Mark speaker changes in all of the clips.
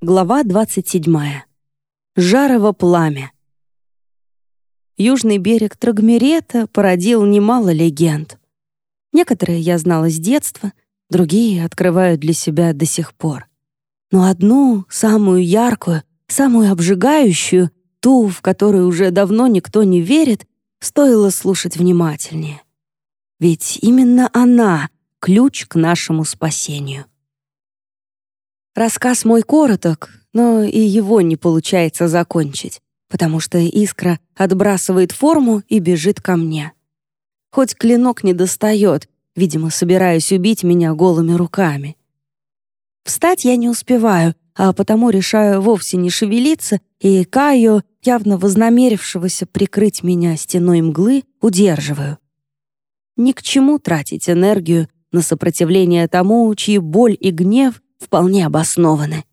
Speaker 1: Глава 27. Жарово пламя. Южный берег Трагмерета породил немало легенд. Некоторые я знала с детства, другие открываю для себя до сих пор. Но одну, самую яркую, самую обжигающую, ту, в которую уже давно никто не верит, стоило слушать внимательнее. Ведь именно она — ключ к нашему спасению. Рассказ мой короток, но и его не получается закончить, потому что искра отбрасывает форму и бежит ко мне. Хоть клинок не достает, видимо, собираясь убить меня голыми руками. Встать я не успеваю, а потому решаю вовсе не шевелиться, и Каю, явно вознамерившегося прикрыть меня стеной мглы, удерживаю. Ни к чему тратить энергию на сопротивление тому, чьи боль и гнев вполне обоснованы.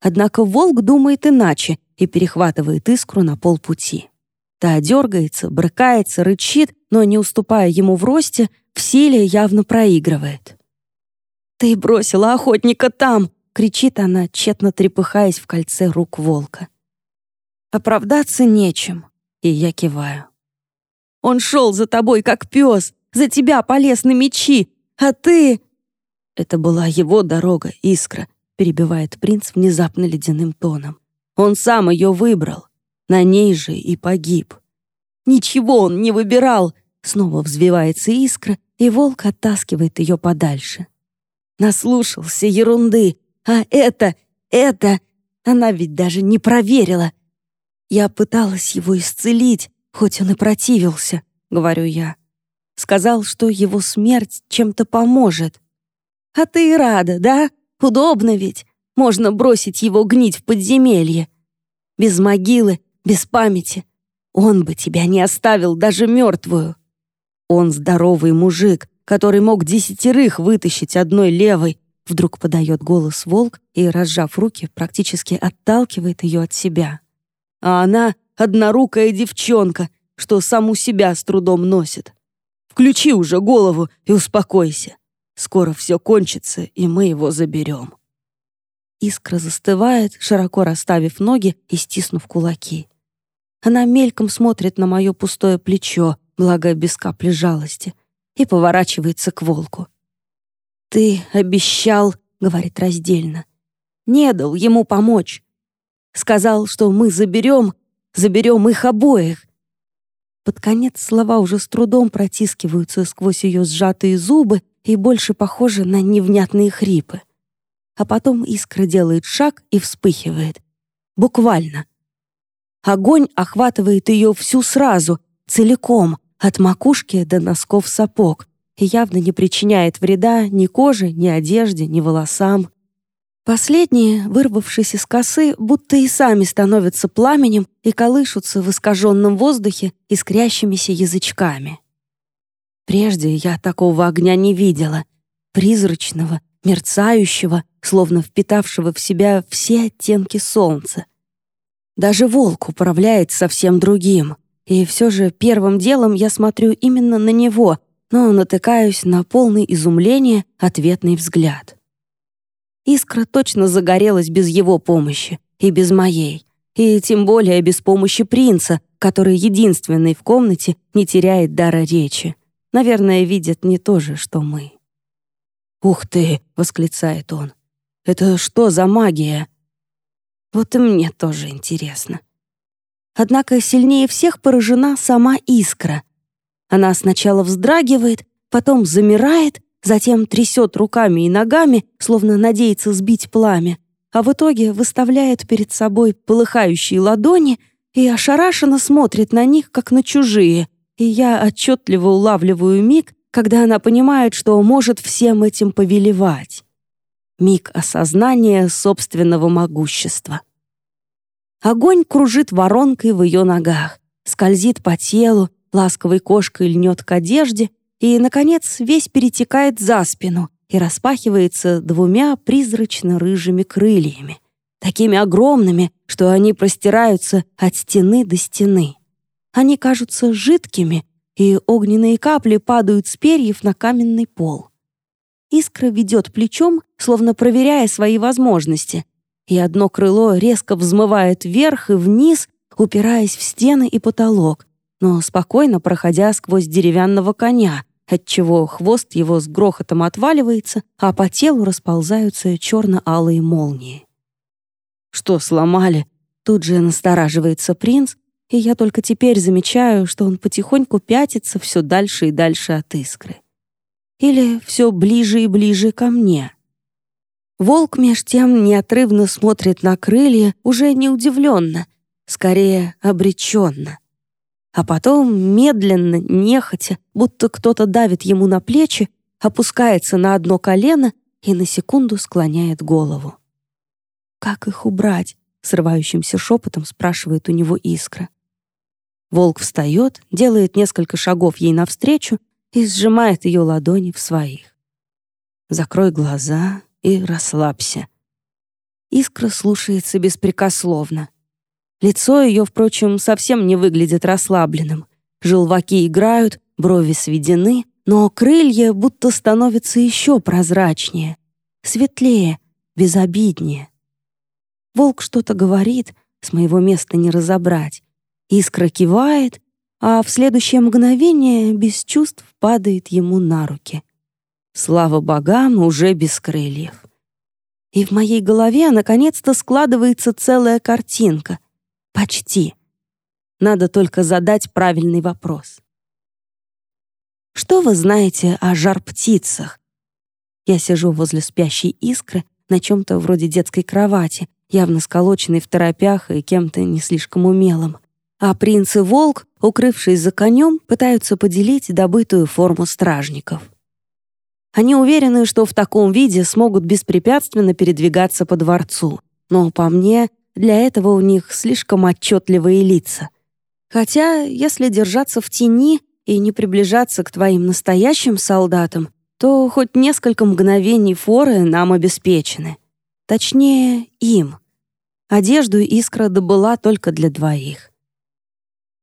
Speaker 1: Однако волк думает иначе и перехватывает искру на полпути. Та дергается, брыкается, рычит, но, не уступая ему в росте, в силе явно проигрывает. «Ты бросила охотника там!» — кричит она, тщетно трепыхаясь в кольце рук волка. Оправдаться нечем, и я киваю. «Он шел за тобой, как пес, за тебя полез на мечи, а ты...» Это была его дорога, искра, перебивает принц внезапно ледяным тоном. Он сам ее выбрал. На ней же и погиб. Ничего он не выбирал. Снова взвивается искра, и волк оттаскивает ее подальше. Наслушался ерунды. А это, это... Она ведь даже не проверила. Я пыталась его исцелить, хоть он и противился, говорю я. Сказал, что его смерть чем-то поможет. А ты рада, да? Удобно ведь. Можно бросить его гнить в подземелье. Без могилы, без памяти. Он бы тебя не оставил даже мертвую. Он здоровый мужик, который мог десятерых вытащить одной левой. Вдруг подает голос волк и, разжав руки, практически отталкивает ее от себя. А она — однорукая девчонка, что саму себя с трудом носит. Включи уже голову и успокойся. Скоро все кончится, и мы его заберем. Искра застывает, широко расставив ноги и стиснув кулаки. Она мельком смотрит на мое пустое плечо, благо без капли жалости, и поворачивается к волку. «Ты обещал», — говорит раздельно, — «не дал ему помочь. Сказал, что мы заберем, заберем их обоих». Под конец слова уже с трудом протискиваются сквозь ее сжатые зубы, и больше похоже на невнятные хрипы. А потом искра делает шаг и вспыхивает. Буквально. Огонь охватывает ее всю сразу, целиком, от макушки до носков сапог, и явно не причиняет вреда ни коже, ни одежде, ни волосам. Последние, вырвавшись из косы, будто и сами становятся пламенем и колышутся в искаженном воздухе искрящимися язычками. Прежде я такого огня не видела. Призрачного, мерцающего, словно впитавшего в себя все оттенки солнца. Даже волк управляет совсем другим. И все же первым делом я смотрю именно на него, но натыкаюсь на полный изумление ответный взгляд. Искра точно загорелась без его помощи и без моей, и тем более без помощи принца, который единственный в комнате не теряет дара речи. Наверное, видят не то же, что мы. «Ух ты!» — восклицает он. «Это что за магия?» Вот и мне тоже интересно. Однако сильнее всех поражена сама искра. Она сначала вздрагивает, потом замирает, затем трясет руками и ногами, словно надеется сбить пламя, а в итоге выставляет перед собой полыхающие ладони и ошарашенно смотрит на них, как на чужие, и я отчетливо улавливаю миг, когда она понимает, что может всем этим повелевать. Миг осознания собственного могущества. Огонь кружит воронкой в ее ногах, скользит по телу, ласковой кошкой льнет к одежде и, наконец, весь перетекает за спину и распахивается двумя призрачно-рыжими крыльями, такими огромными, что они простираются от стены до стены. Они кажутся жидкими, и огненные капли падают с перьев на каменный пол. Искра ведет плечом, словно проверяя свои возможности. и одно крыло резко взмывает вверх и вниз, упираясь в стены и потолок, но спокойно проходя сквозь деревянного коня, отчего хвост его с грохотом отваливается, а по телу расползаются черно-алые молнии. «Что сломали?» Тут же настораживается принц, и я только теперь замечаю, что он потихоньку пятится все дальше и дальше от искры. Или все ближе и ближе ко мне. Волк меж тем неотрывно смотрит на крылья, уже не удивленно, скорее обреченно. А потом, медленно, нехотя, будто кто-то давит ему на плечи, опускается на одно колено и на секунду склоняет голову. «Как их убрать?» — срывающимся шепотом спрашивает у него искра. Волк встает, делает несколько шагов ей навстречу и сжимает ее ладони в своих. «Закрой глаза и расслабься». Искра слушается беспрекословно. Лицо ее, впрочем, совсем не выглядит расслабленным. Желваки играют, брови сведены, но крылья будто становятся еще прозрачнее, светлее, безобиднее. Волк что-то говорит, с моего места не разобрать. Искра кивает, а в следующее мгновение без чувств падает ему на руки. Слава богам, уже без крыльев. И в моей голове наконец-то складывается целая картинка. Почти. Надо только задать правильный вопрос. Что вы знаете о жар-птицах? Я сижу возле спящей искры на чем-то вроде детской кровати, явно сколоченной в торопях и кем-то не слишком умелым а принц и волк, укрывшись за конем, пытаются поделить добытую форму стражников. Они уверены, что в таком виде смогут беспрепятственно передвигаться по дворцу, но, по мне, для этого у них слишком отчетливые лица. Хотя, если держаться в тени и не приближаться к твоим настоящим солдатам, то хоть несколько мгновений форы нам обеспечены. Точнее, им. Одежду искра добыла только для двоих.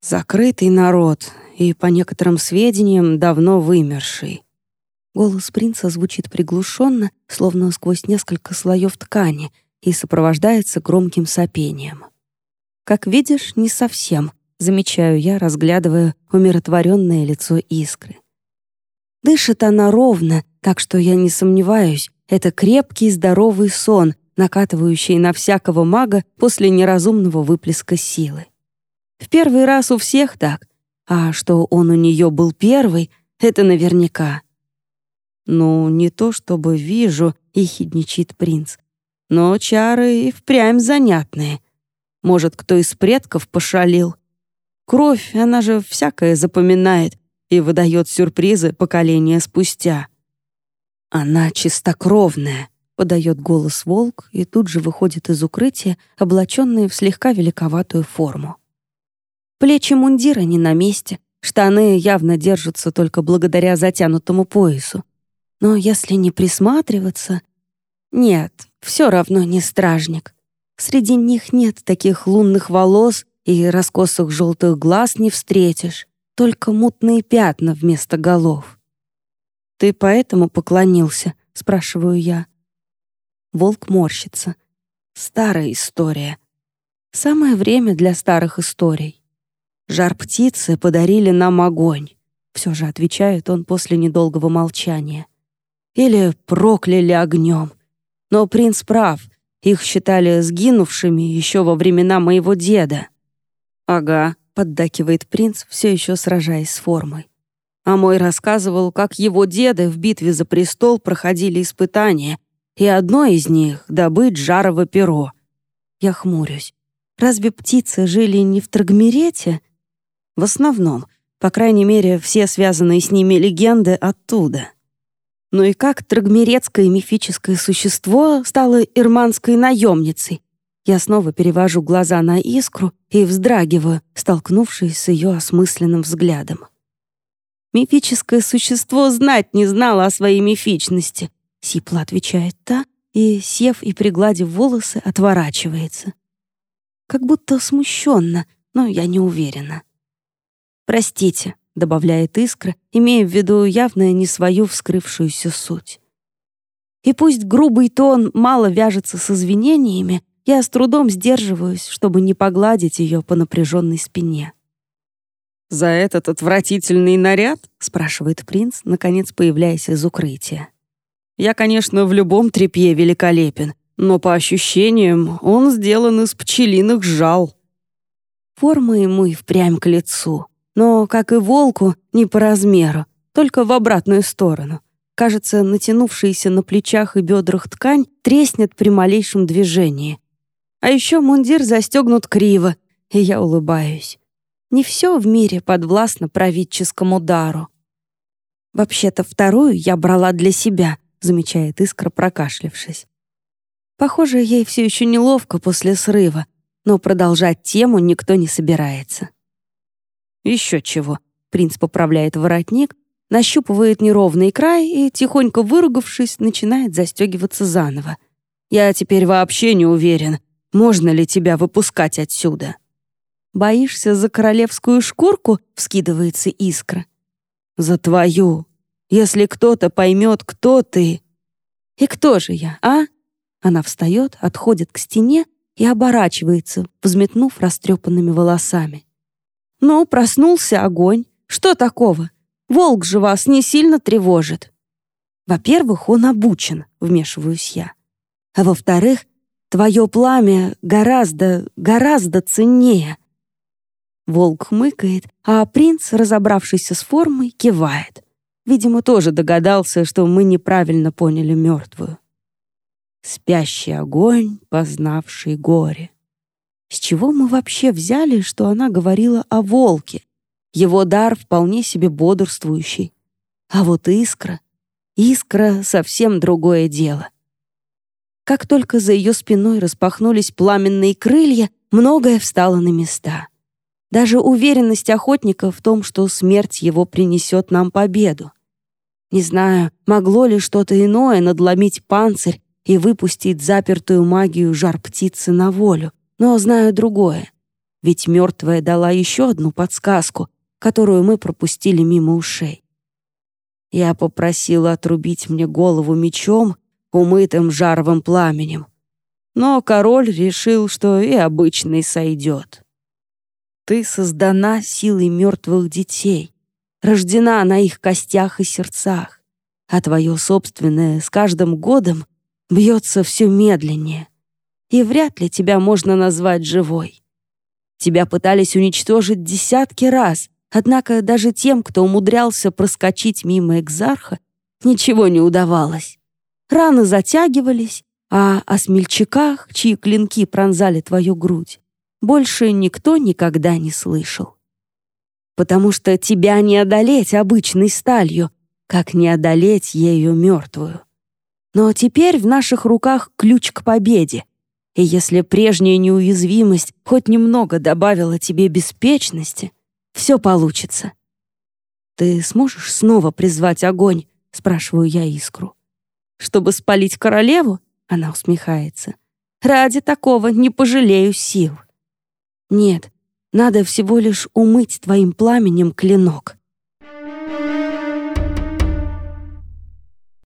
Speaker 1: Закрытый народ и, по некоторым сведениям, давно вымерший. Голос принца звучит приглушенно, словно сквозь несколько слоев ткани, и сопровождается громким сопением. Как видишь, не совсем, замечаю я, разглядывая умиротворенное лицо искры. Дышит она ровно, так что я не сомневаюсь, это крепкий здоровый сон, накатывающий на всякого мага после неразумного выплеска силы. В первый раз у всех так, а что он у нее был первый, это наверняка. «Ну, не то чтобы вижу», — ехидничает принц, «но чары и впрямь занятные. Может, кто из предков пошалил? Кровь, она же всякое запоминает и выдает сюрпризы поколения спустя». «Она чистокровная», — подает голос волк и тут же выходит из укрытия, облаченный в слегка великоватую форму. Плечи мундира не на месте, штаны явно держатся только благодаря затянутому поясу. Но если не присматриваться... Нет, все равно не стражник. Среди них нет таких лунных волос и раскосых желтых глаз не встретишь, только мутные пятна вместо голов. «Ты поэтому поклонился?» — спрашиваю я. Волк морщится. Старая история. Самое время для старых историй. Жар птицы подарили нам огонь. Все же отвечает он после недолгого молчания. Или прокляли огнем. Но принц прав. Их считали сгинувшими еще во времена моего деда. «Ага», — поддакивает принц, все еще сражаясь с формой. А мой рассказывал, как его деды в битве за престол проходили испытания, и одно из них — добыть жарово перо. Я хмурюсь. Разве птицы жили не в Трагмерете? В основном, по крайней мере, все связанные с ними легенды оттуда. Ну и как трагмерецкое мифическое существо стало ирманской наемницей? Я снова перевожу глаза на искру и вздрагиваю, столкнувшись с ее осмысленным взглядом. «Мифическое существо знать не знало о своей мифичности», — сипло отвечает та, и, сев и пригладив волосы, отворачивается. Как будто смущенно, но я не уверена. «Простите», — добавляет искра, имея в виду явно не свою вскрывшуюся суть. И пусть грубый тон мало вяжется с извинениями, я с трудом сдерживаюсь, чтобы не погладить ее по напряженной спине.
Speaker 2: «За этот отвратительный наряд?»
Speaker 1: — спрашивает принц, наконец появляясь из укрытия.
Speaker 2: «Я, конечно, в любом тряпье великолепен, но по ощущениям он сделан из пчелиных жал».
Speaker 1: Форма ему и впрямь к лицу, но, как и волку, не по размеру, только в обратную сторону. Кажется, натянувшаяся на плечах и бедрах ткань треснет при малейшем движении. А еще мундир застегнут криво, и я улыбаюсь. Не все в мире подвластно правительскому дару. «Вообще-то вторую я брала для себя», — замечает Искра, прокашлявшись. Похоже, ей все еще неловко после срыва, но продолжать тему никто не собирается. Еще чего. Принц поправляет воротник, нащупывает неровный край и, тихонько выругавшись, начинает застегиваться заново. «Я теперь вообще не уверен, можно ли тебя выпускать отсюда». «Боишься за королевскую шкурку?» — вскидывается искра. «За твою. Если кто-то поймет, кто ты». «И кто же я, а?» Она встает, отходит к стене и оборачивается, взметнув растрепанными волосами. «Ну, проснулся огонь. Что такого? Волк же вас не сильно тревожит». «Во-первых, он обучен», — вмешиваюсь я. «А во-вторых, твое пламя гораздо, гораздо ценнее». Волк хмыкает, а принц, разобравшийся с формой, кивает. Видимо, тоже догадался, что мы неправильно поняли мертвую. Спящий огонь, познавший горе. С чего мы вообще взяли, что она говорила о волке? Его дар вполне себе бодрствующий. А вот искра... Искра — совсем другое дело. Как только за ее спиной распахнулись пламенные крылья, многое встало на места. Даже уверенность охотника в том, что смерть его принесет нам победу. Не знаю, могло ли что-то иное надломить панцирь и выпустить запертую магию жар птицы на волю, но знаю другое. Ведь мертвая дала еще одну подсказку, которую мы пропустили мимо ушей. Я попросила отрубить мне голову мечом, умытым жаровым пламенем. Но король решил, что и обычный сойдет. Ты создана силой мертвых детей, рождена на их костях и сердцах, а твое собственное с каждым годом бьется все медленнее, и вряд ли тебя можно назвать живой. Тебя пытались уничтожить десятки раз, однако даже тем, кто умудрялся проскочить мимо экзарха, ничего не удавалось. Раны затягивались, а о смельчаках, чьи клинки пронзали твою грудь, больше никто никогда не слышал. Потому что тебя не одолеть обычной сталью, как не одолеть ею мертвую. Но теперь в наших руках ключ к победе. И если прежняя неуязвимость хоть немного добавила тебе беспечности, все получится. «Ты сможешь снова призвать огонь?» — спрашиваю я Искру. «Чтобы спалить королеву?» — она усмехается. «Ради такого не пожалею сил». Нет, надо всего лишь умыть твоим пламенем клинок.